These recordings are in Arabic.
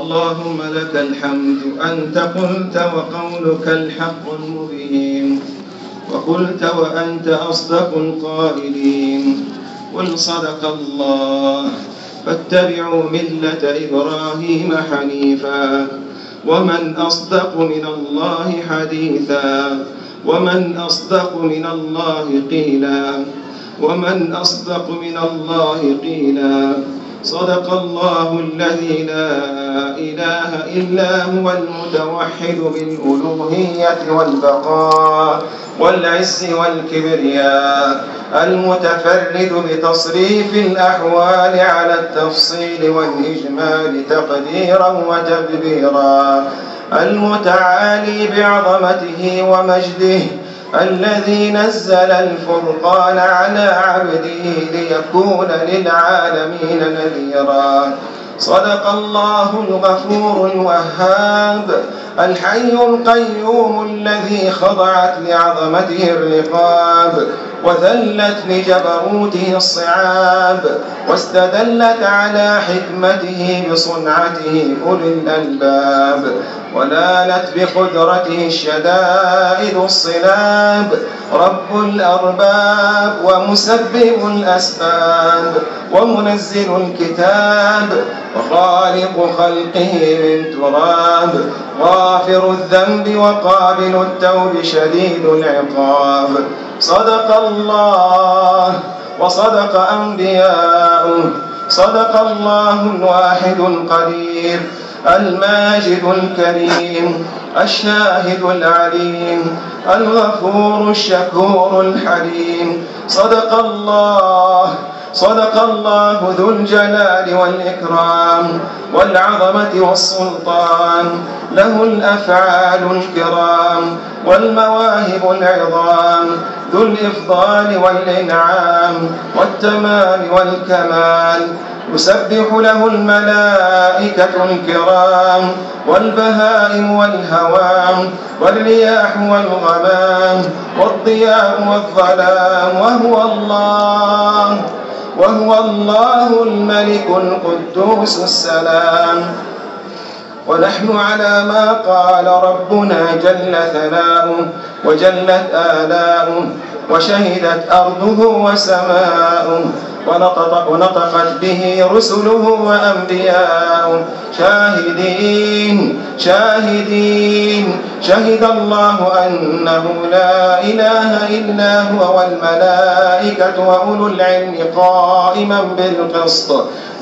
اللهم لك الحمد أنت قلت وقولك الحق المبين وقلت وأنت أصدق القائلين قل صدق الله فاتبعوا ملة إبراهيم حنيفا ومن أصدق من الله حديثا ومن أصدق من الله قيلا ومن أصدق من الله قيلا صدق الله الذي لا إله إلا هو المتوحد بالألوهية والبقاء والعز والكبرياء المتفرد بتصريف الأحوال على التفصيل والإجمال تقديرا وتدبيرا المتعالي بعظمته ومجده الذي نزل الفرقان على عبده ليكون للعالمين نذيرا صدق الله الغفور الوهاب الحي القيوم الذي خضعت لعظمته الرقاب۔ وذلت لجبروته الصعاب واستدلت على حكمته بصنعته أولي الألباب ونالت بقدرته الشدائد الصلاب رب الأرباب ومسبب الأسباب ومنزل الكتاب وخالق خلقه من تراب غافر الذنب وقابل التوب شديد العقاب. صدق الله وصدق أنبياؤه. صدق الله الواحد القدير. الماجد الكريم. الشاهد العليم. الغفور الشكور الحليم. صدق الله صدق الله ذو الجلال والإكرام والعظمة والسلطان. له الأفعال الكرام والمواهب العظام. ذو الإفضال والإنعام والتمام والكمال. يسبح له الملائكة الكرام والبهائم والهوام والرياح والغمام والضياء والظلام وهو الله. وهو الله الملك القدوس السلام. ونحن على ما قال ربنا جل ثناؤه وجلت آلاؤه وشهدت أرضه وسماؤه ونطقت به رسله وأنبياؤه شاهدين شاهدين. شهد الله أنه لا إله إلا هو والملائكة وأولو العلم قائما بالقسط.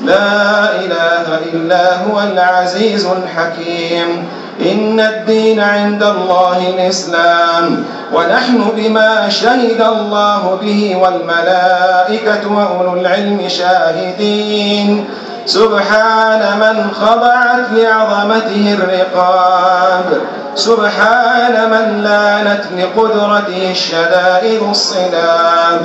لا إله إلا هو العزيز الحكيم. إن الدين عند الله الإسلام ونحن بما شهد الله به والملائكة وأولو العلم شاهدين. سبحان من خضعت لعظمته الرقاب. سبحان من لانت لقدرته الشدائد الصلاب.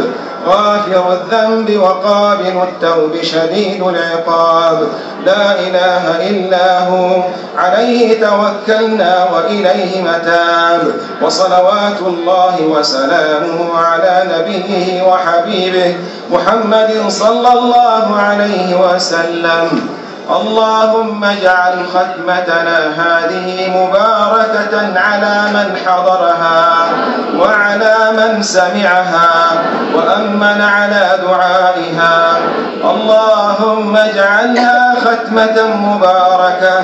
غافر الذنب وقابل التوب شديد العقاب. لا إله إلا هو. عليه توكلنا وإليه متاب. وصلوات الله وسلامه على نبيه وحبيبه محمد صلى الله عليه وسلم. اللهم اجعل ختمتنا هذه مباركة على من حضرها وعلى من سمعها وأمن على دعائها. اللهم اجعلها ختمة مباركة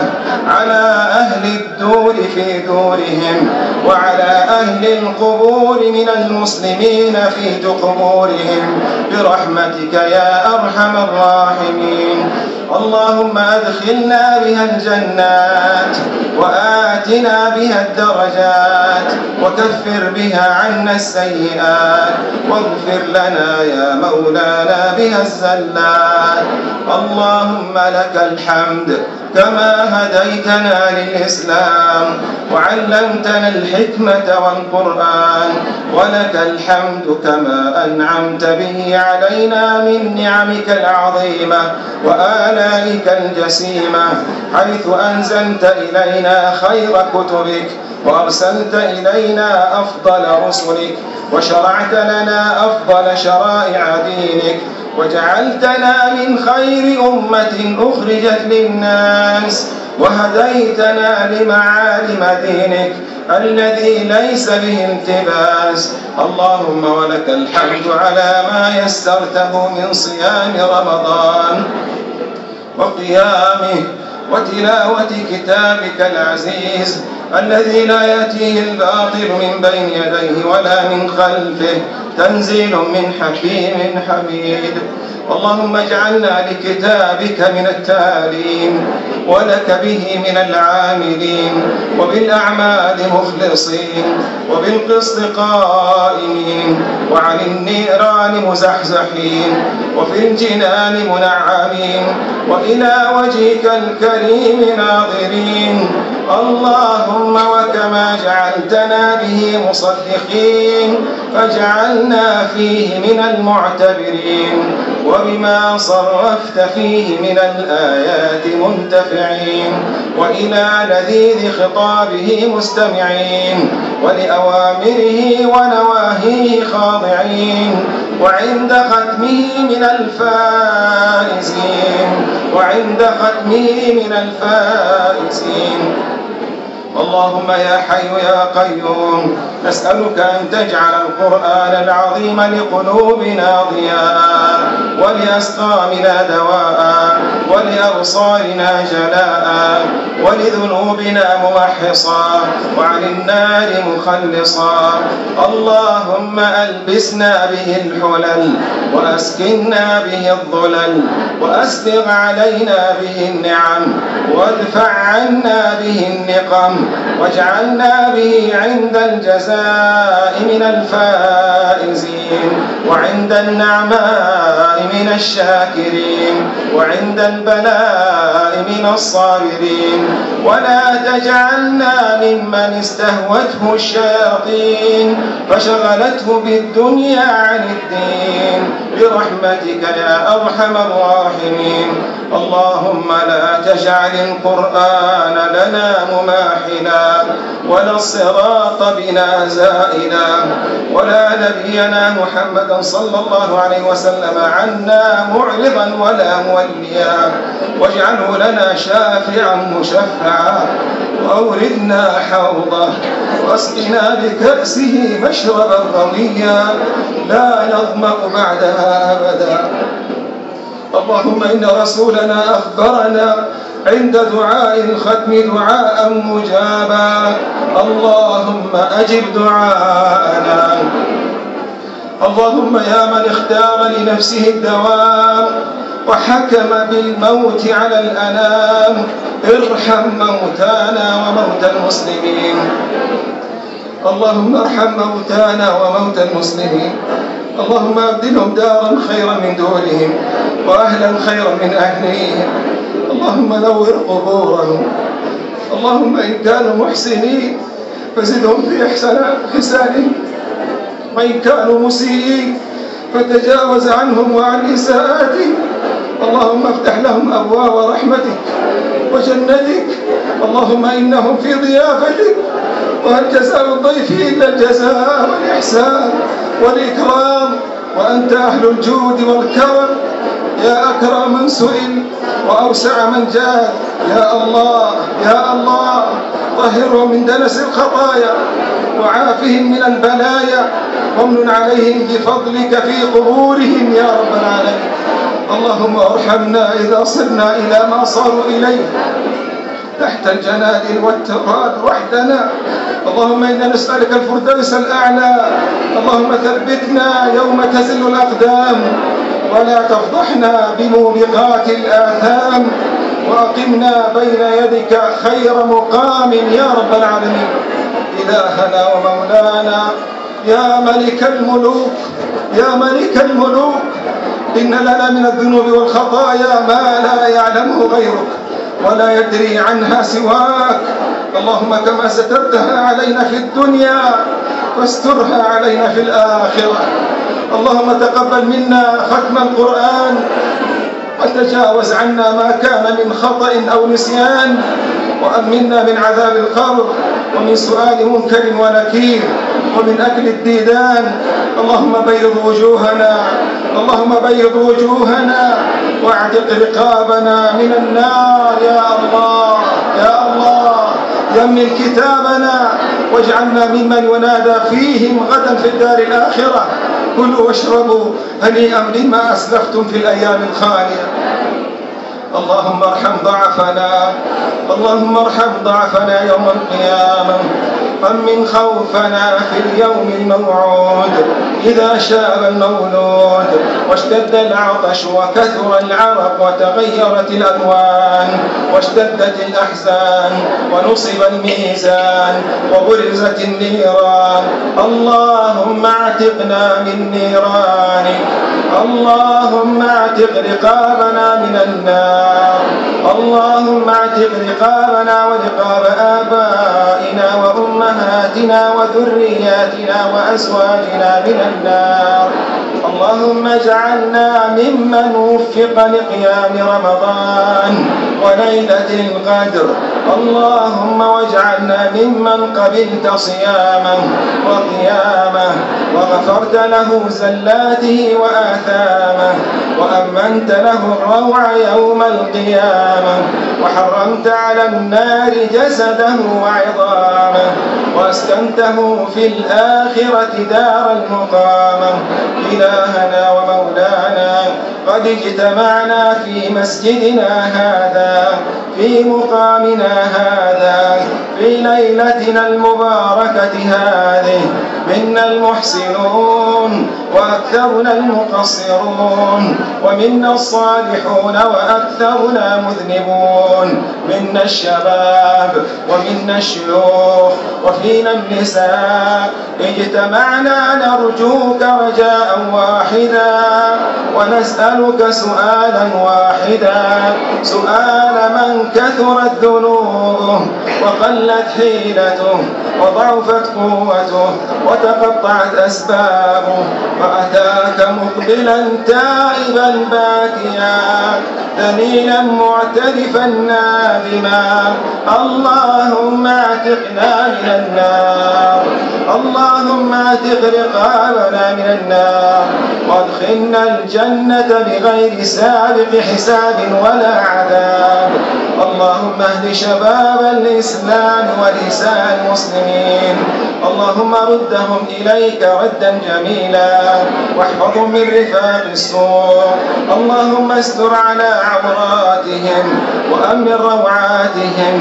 على أهل الدور في دورهم وعلى أهل القبور من المسلمين في قبورهم برحمتك يا أرحم الراحمين. اللهم اللهم أدخلنا بها الجنات وآتنا بها الدرجات وكفر بها عنا السيئات واغفر لنا يا مولانا بها الزلات اللهم لك الحمد كما هديتنا للإسلام وعلمتنا الحكمة والقرآن ولك الحمد كما أنعمت به علينا من نعمك العظيمة وآلائك الجسيمة حيث أنزلت إلينا خير كتبك وأرسلت إلينا أفضل رسلك وشرعت لنا أفضل شرائع دينك وجعلتنا من خير أمة أخرجت للناس وهديتنا لمعالم دينك الذي ليس به التباس اللهم ولك الحمد على ما يسرته من صيام رمضان وقيامه وتلاوة كتابك العزيز الذي لا يأتيه الباطل من بين يديه ولا من خلفه تنزيل من حكيم حميد. اللهم اجعلنا لكتابك من التالين. ولك به من العاملين وبالأعمال مخلصين وبالقصد قائمين وعن النيران مزحزحين وفي الجنان منعمين وإلى وجهك الكريم ناظرين اللهم وكما جعلتنا به مصدقين فاجعلنا فيه من المعتبرين وبما صرفت فيه من الآيات منتفعين وإلى لذيذ خطابه مستمعين ولأوامره ونواهيه خاضعين وعند ختمه من الفائزين وعند ختمه من الفائزين اللهم يا حي يا قيوم نسألك أن تجعل القرآن العظيم لقلوبنا ضياء ولأسقامنا دواء ولأبصارنا جلاء ولذنوبنا ممحصا وعن النار مخلصا. اللهم ألبسنا به الحلل وأسكنا به الظلل وأسبغ علينا به النعم وادفع عنا به النقم وجعلنا به عند الجزاء من الفائزين وعند النعماء من الشاكرين وعند البلاء من الصابرين. ولا تجعلنا ممن استهوته الشياطين فشغلته بالدنيا عن الدين. برحمتك يا أرحم الراحمين. اللهم لا تجعل القرآن لنا مماحنا ولا الصراط بنا زائلا ولا نبينا محمدا صلى الله عليه وسلم عنا معرضا ولا موليا واجعله لنا شافعا مشفعا وأوردنا حوضه واسقنا بكأسه مشربا غنيا لا نظمأ بعدها أبدا اللهم إن رسولنا أخبرنا عند دعاء الختم دعاء مجابا. اللهم أجب دعاءنا. اللهم يا من اختار لنفسه الدوام وحكم بالموت على الأنام. ارحم موتانا وموتى المسلمين. اللهم ارحم موتانا وموتى المسلمين. اللهم ابدلهم دارا خيرا من دونهم وأهلا خيرا من أهليهم. اللهم نور قبورهم. اللهم إن كانوا محسنين. فزدهم في إحسان حسانهم وإن كانوا مسيئين فتجاوز عنهم وعن إساءاتهم اللهم افتح لهم أبواب رحمتك وجنتك. اللهم إنهم في ضيافتك. وهل جزاء الضيف إلا الجزاء والإحسان. والإكرام وأنت أهل الجود والكرم. يا أكرم من سئل وأوسع من جاهد يا الله يا الله طهرهم من دنس الخطايا وعافهم من البلايا. وامن عليهم بفضلك في قبورهم يا رب العالمين. اللهم ارحمنا إذا صرنا إلى ما صاروا إليه. تحت الجلال والتراب وحدنا. اللهم إنا نسألك الفردوس الأعلى. اللهم ثبتنا يوم تزل الأقدام. ولا تفضحنا بموبقات الآثام. وأقمنا بين يدك خير مقام يا رب العالمين. إلهنا ومولانا. يا ملك الملوك. يا ملك الملوك. إن لنا من الذنوب والخطايا ما لا يعلمه غيرك. ولا يدري عنها سواك. اللهم كما سترتها علينا في الدنيا فاسترها علينا في الآخرة. اللهم تقبل منا ختم القرآن وتجاوز عنا ما كان من خطأ أو نسيان وأمنا من عذاب القبر ومن سؤال منكر ونكير ومن أكل الديدان. اللهم بيض وجوهنا. اللهم بيض وجوهنا. واعتق رقابنا من النار يا الله يا الله. يمن كتابنا واجعلنا ممن ينادى فيهم غدا في الدار الآخرة. كلوا واشربوا هنيئا بما أسلفتم في الأيام الخالية. اللهم ارحم ضعفنا اللهم ارحم ضعفنا يوم القيامة. خوفا من خوفنا في اليوم الموعود. إذا شاب المولود واشتد العطش وكثر العرق وتغيرت الألوان واشتدت الأحزان ونصب الميزان وبرزت النيران. اللهم اعتقنا من نيرانك اللهم اعتق رقابنا من النار. اللهم اعتق رقابنا ورقاب آبائنا وأمنا أمهاتنا وذرياتنا وأزواجنا من النار. اللهم اجعلنا ممن وفق لقيام رمضان. وليلة القدر. اللهم واجعلنا ممن قبلت صيامه وقيامه وغفرت له زلاته وآثامه وأمنت له الروع يوم القيامة وحرمت على النار جسده وعظامه وأسكنته في الآخرة دار المقامة. إلهنا ومولانا قد اجتمعنا في مسجدنا هذا. في مقامنا هذا في ليلتنا المباركة هذه منا المحسنون. وأكثرنا المقصرون ومنا الصالحون وأكثرنا مذنبون. منا الشباب ومنا الشيوخ وفينا النساء. اجتمعنا نرجوك رجاء واحدا ونسألك سؤالا واحدا. سؤال من كثرت ذنوبه وقلت حيلته. وضعفت قوته وتقطعت أسبابه وأتاك مقبلا تائبا باكيا ذليلا معترفا نادما. اللهم أعتقنا من النار اللهم أعتق رقابنا من النار. وأدخلنا الجنة بغير سابق حساب ولا عذاب. اللهم اهد شباب الإسلام ونساء المسلمين. اللهم ردهم إليك ردا جميلا واحفظهم من رفاق السوء. اللهم استر على عوراتهم وأمن روعاتهم.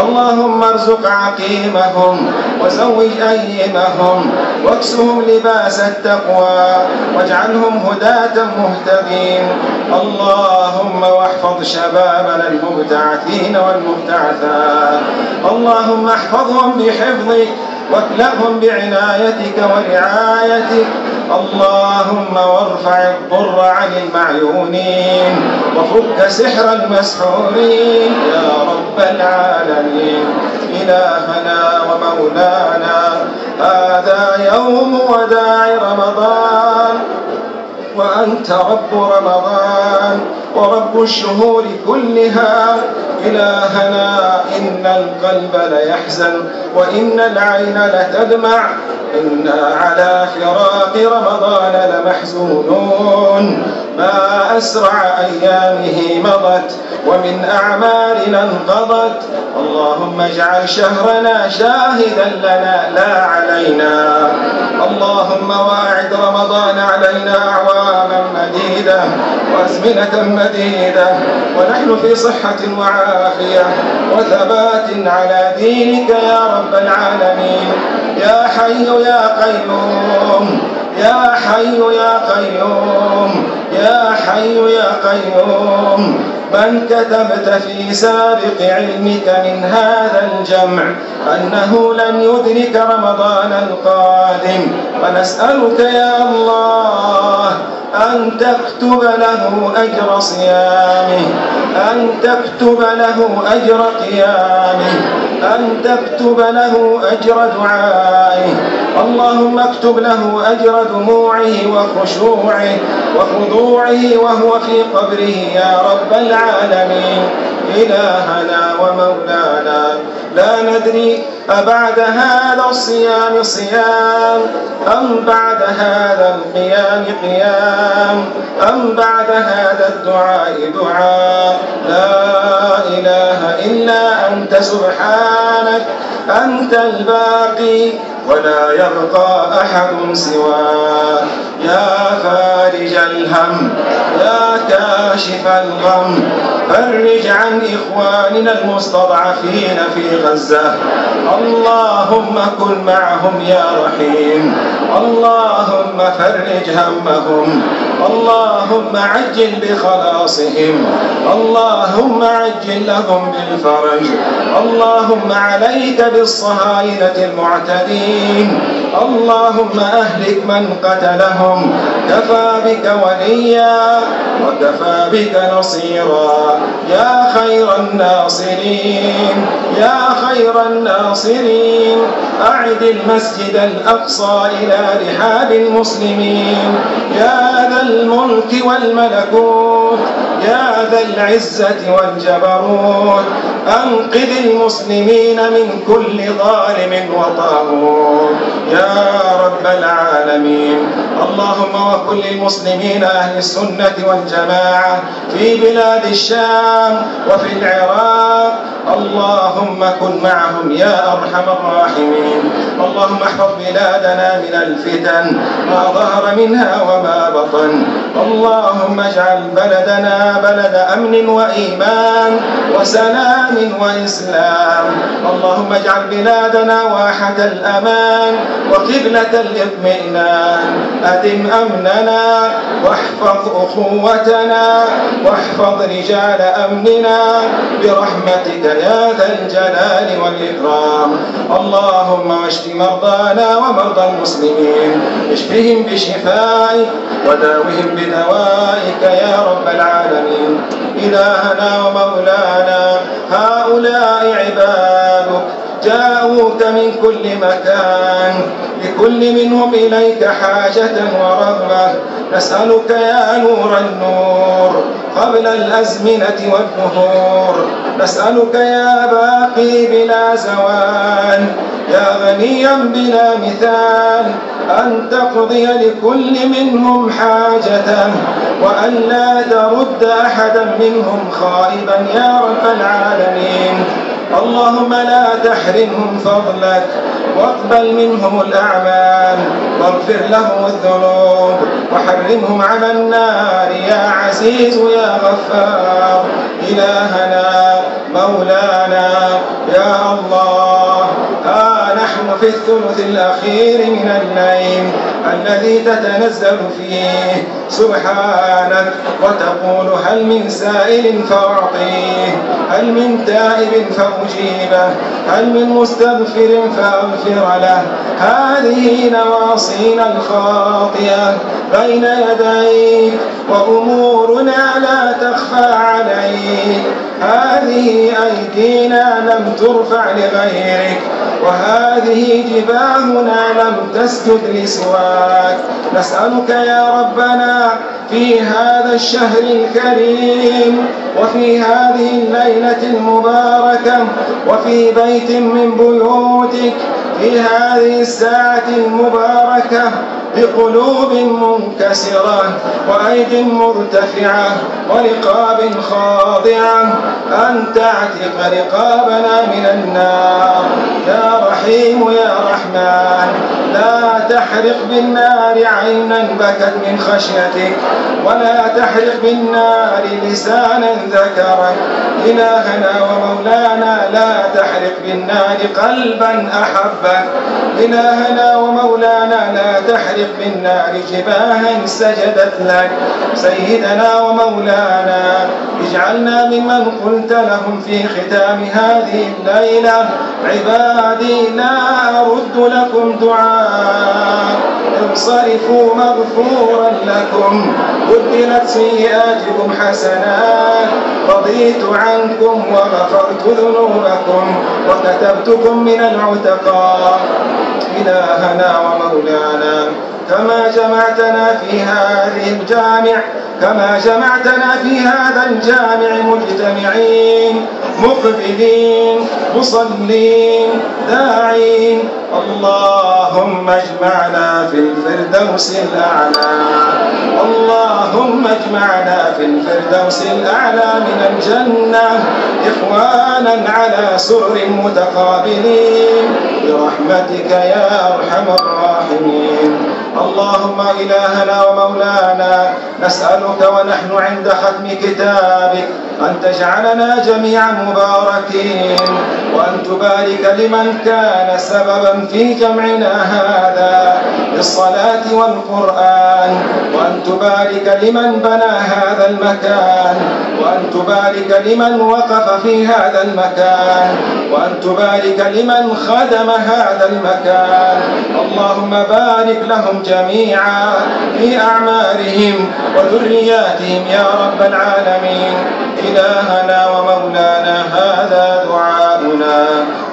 اللهم ارزق عقيمهم وزوج أيمهم واكسهم لباس التقوى واجعلهم هداة مهتدين. اللهم واحفظ شبابنا المبتعثين والمبتعثات. اللهم احفظهم بحفظك واكلهم بعنايتك ورعايتك. اللهم وارفع الضر عن المعيونين وفك سحر المسحورين. يا رب العالمين. إلهنا ومولانا. هذا يوم وداع رمضان. وأنت رب رمضان. ورب الشهور كلها إلهنا إن القلب ليحزن وإن العين لتدمع إنا على فراق رمضان لمحزونون ما أسرع أيامه مضت ومن أعمالنا انقضت اللهم اجعل شهرنا شاهدا لنا لا علينا. اللهم واعد رمضان علينا أعواما مديدة وأزمنة مديدة. ونحن في صحة وعافية. وثبات على دينك يا رب العالمين. يا حي يا قيوم. يا حي يا قيوم يا حي يا قيوم. من كتبت في سابق علمك من هذا الجمع أنه لن يدرك رمضان القادم. ونسألك يا الله أن تكتب له أجر صيامه أن تكتب له أجر قيامه. أن تكتب له أجر دعائه. اللهم اكتب له أجر دموعه وخشوعه وخضوعه وهو في قبره. يا رب العالمين. إلهنا ومولانا. لا ندري أبعد هذا الصيام صيام؟ أم بعد هذا القيام قيام؟ أم بعد هذا الدعاء دعاء؟ لا إله إلا أنت سبحانك أنت الباقي. ولا يرضى أحد سواه. يا فارج الهم يا كاشف الغم فرج عن إخواننا المستضعفين في غزة. اللهم كن معهم يا رحيم. اللهم فرج همهم. اللهم عجل بخلاصهم. اللهم عجل لهم بالفرج. اللهم عليك بالصهاينة المعتدين. الظالمين. اللهم أهلك من قتلهم. كفى بك وليا وكفى بك نصيرا. يا خير الناصرين. يا خير الناصرين. أعد المسجد الأقصى إلى رحاب المسلمين. يا ذا الملك والملكوت يا ذا العزة والجبروت أنقذ المسلمين من كل ظالم وطاغوت. يا رب العالمين اللهم وكل المسلمين أهل السنة والجماعة في بلاد الشام وفي العراق. اللهم كن معهم يا أرحم الراحمين. اللهم احفظ بلادنا من الفتن ما ظهر منها وما بطن. اللهم اجعل بلد بلدنا بلد أمن وإيمان وسلام وإسلام. اللهم اجعل بلادنا واحة الأمان وقبلة الاطمئنان أدم أمننا واحفظ أخوتنا واحفظ رجال أمننا برحمتك يا ذا الجلال والإكرام. اللهم اشف مرضانا ومرضى المسلمين. اشفهم بشفائك وداوهم بدوائك يا رب العالمين. إلهنا ومولانا هؤلاء عبادك. جاءوك من كل مكان لكل منهم إليك حاجة ورغبة. نسألك يا نور النور قبل الأزمنة والنهور نسألك يا باقي بلا زوال. يا غنيا بلا مثال. أن تقضي لكل منهم حاجة وأن لا ترد أحدا منهم خائبا يا رب العالمين. اللهم لا تحرمهم فضلك واقبل منهم الأعمال واغفر لهم الذنوب وحرمهم على النار يا عزيز يا غفار إلهنا مولانا يا الله ها نحن في الثلث الأخير من الليل الذي تتنزل فيه. سبحانك وتقول هل من سائل فأعطيه. هل من تائب فأجيبه. هل من مستغفر فأغفر له. هذه نواصينا الخاطئة بين يديك وأمورنا لا تخفى عليك. هذه أيدينا لم ترفع لغيرك وهذه جباهنا لم تسجد لسواك. نسألك يا ربنا في هذا الشهر الكريم وفي هذه الليلة المباركة وفي بيت من بيوتك في هذه الساعة المباركة بقلوب منكسرة وأيد مرتفعة. ورقاب خاضعة أن تعتق رقابنا من النار. يا رحيم يا رحمن لا تحرق بالنار عينا بكت من خشيتك ولا تحرق بالنار لسانا ذكرك. إلهنا ومولانا لا تحرق بالنار قلبا أحبك إلهنا ومولانا لا تحرق بالنار جباها سجدت لك. سيدنا ومولانا مولانا اجعلنا ممن قلت لهم في ختام هذه الليلة عبادي لا أرد لكم دعاء. انصرفوا مغفورا لكم. بدلت سيئاتكم حسنات. رضيت عنكم وغفرت ذنوبكم. وكتبتكم من العتقاء. إلهنا ومولانا. كما جمعتنا في هذه الجامع كما جمعتنا في هذا الجامع مجتمعين مقبلين مصلين داعين. اللهم اجمعنا في الفردوس الأعلى. اللهم اجمعنا في الفردوس الأعلى من الجنة إخوانا على سر متقابلين. برحمتك يا أرحم الراحمين. اللهم إلهنا ومولانا نسألك ونحن عند ختم كتابك أن تجعلنا جميعا مباركين وأن تبارك لمن كان سببا في جمعنا هذا بالصلاة والقرآن وأن تبارك لمن بنى هذا المكان وأن تبارك لمن وقف في هذا المكان وأن تبارك لمن خدم هذا المكان. اللهم بارك لهم جميعا في أعمارهم وذرياتهم يا رب العالمين. إلهنا ومولانا هذا دعاؤنا.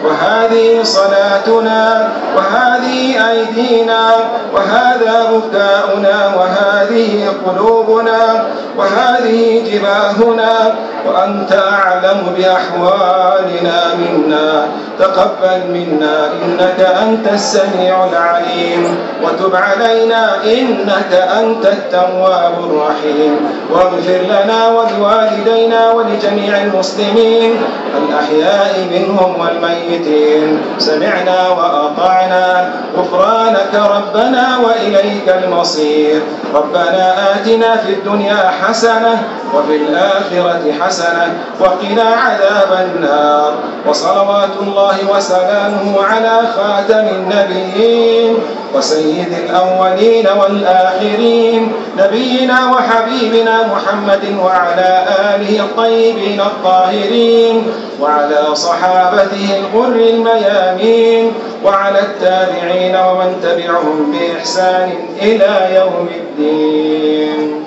وهذه صلاتنا وهذه أيدينا وهذا بكاؤنا وهذه قلوبنا وهذه جباهنا وأنت أعلم بأحوالنا منا. تقبل منا إنك أنت السميع العليم. وتب علينا إنك أنت التواب الرحيم. واغفر لنا ولوالدينا ولجميع المسلمين الأحياء منهم والميتين. القانتين سمعنا وأطعنا غفرانك ربنا وإليك المصير. ربنا آتنا في الدنيا حسنة وفي الآخرة حسنة وقنا عذاب النار. وصلوات الله وسلامه على خاتم النبيين وسيد الأولين والآخرين. نبينا وحبيبنا محمد وعلى آله الطيبين الطاهرين. وعلى صحابته الغر الميامين. وعلى التابعين ومن تبعهم بإحسان إلى يوم الدين.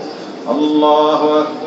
الله أكبر.